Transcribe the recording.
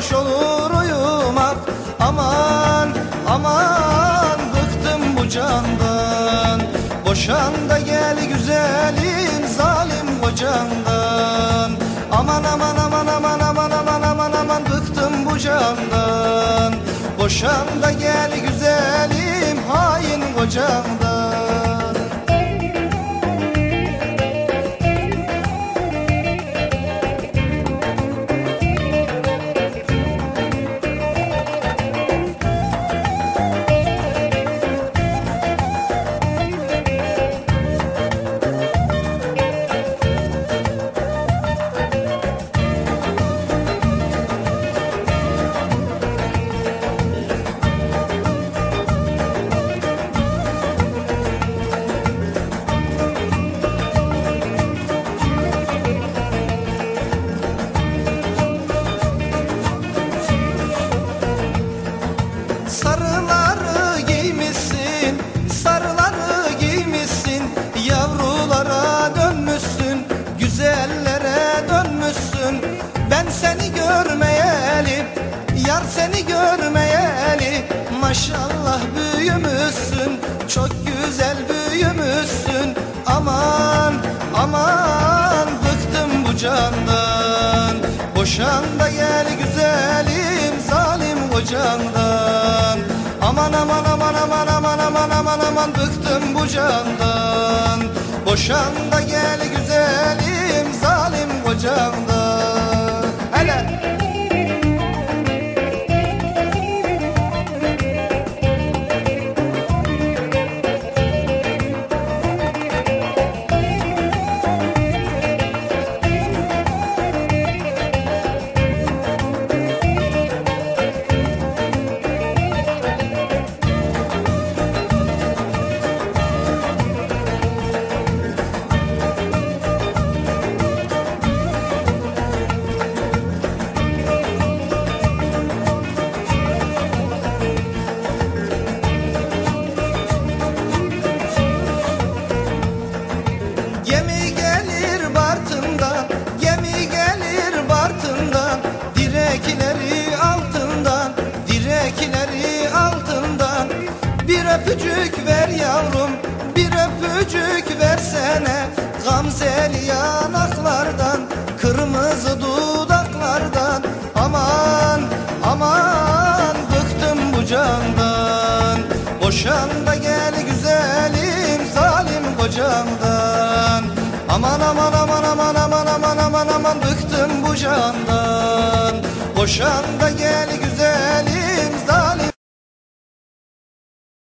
hoş olur uyumak. Aman aman bıktım bu candan. Boşan da gel güzelim zalim kocandan. Aman aman aman aman aman aman aman aman bıktım bu candan. Boşan da gel güzelim hain kocandan Sarıları giymişsin, sarıları giymişsin. Yavrulara dönmüşsün, güzellere dönmüşsün. Ben seni görmeyeli, yar seni görmeyeli. Maşallah büyümüşsün, çok güzel büyümüşsün. Aman, aman bıktım bu candan. Boşan da gel güzelim zalim kocandan Aman aman aman aman aman aman aman aman bıktım bu candan. Boşan da gel güzelim zalim kocandan öpücük ver yavrum, bir öpücük versene. Gamzeli yanaklardan, kırmızı dudaklardan. Aman, aman bıktım bu candan. Boşan da gel güzelim zalim kocandan. Aman aman aman aman aman aman aman aman bıktım bu candan. Boşan da gel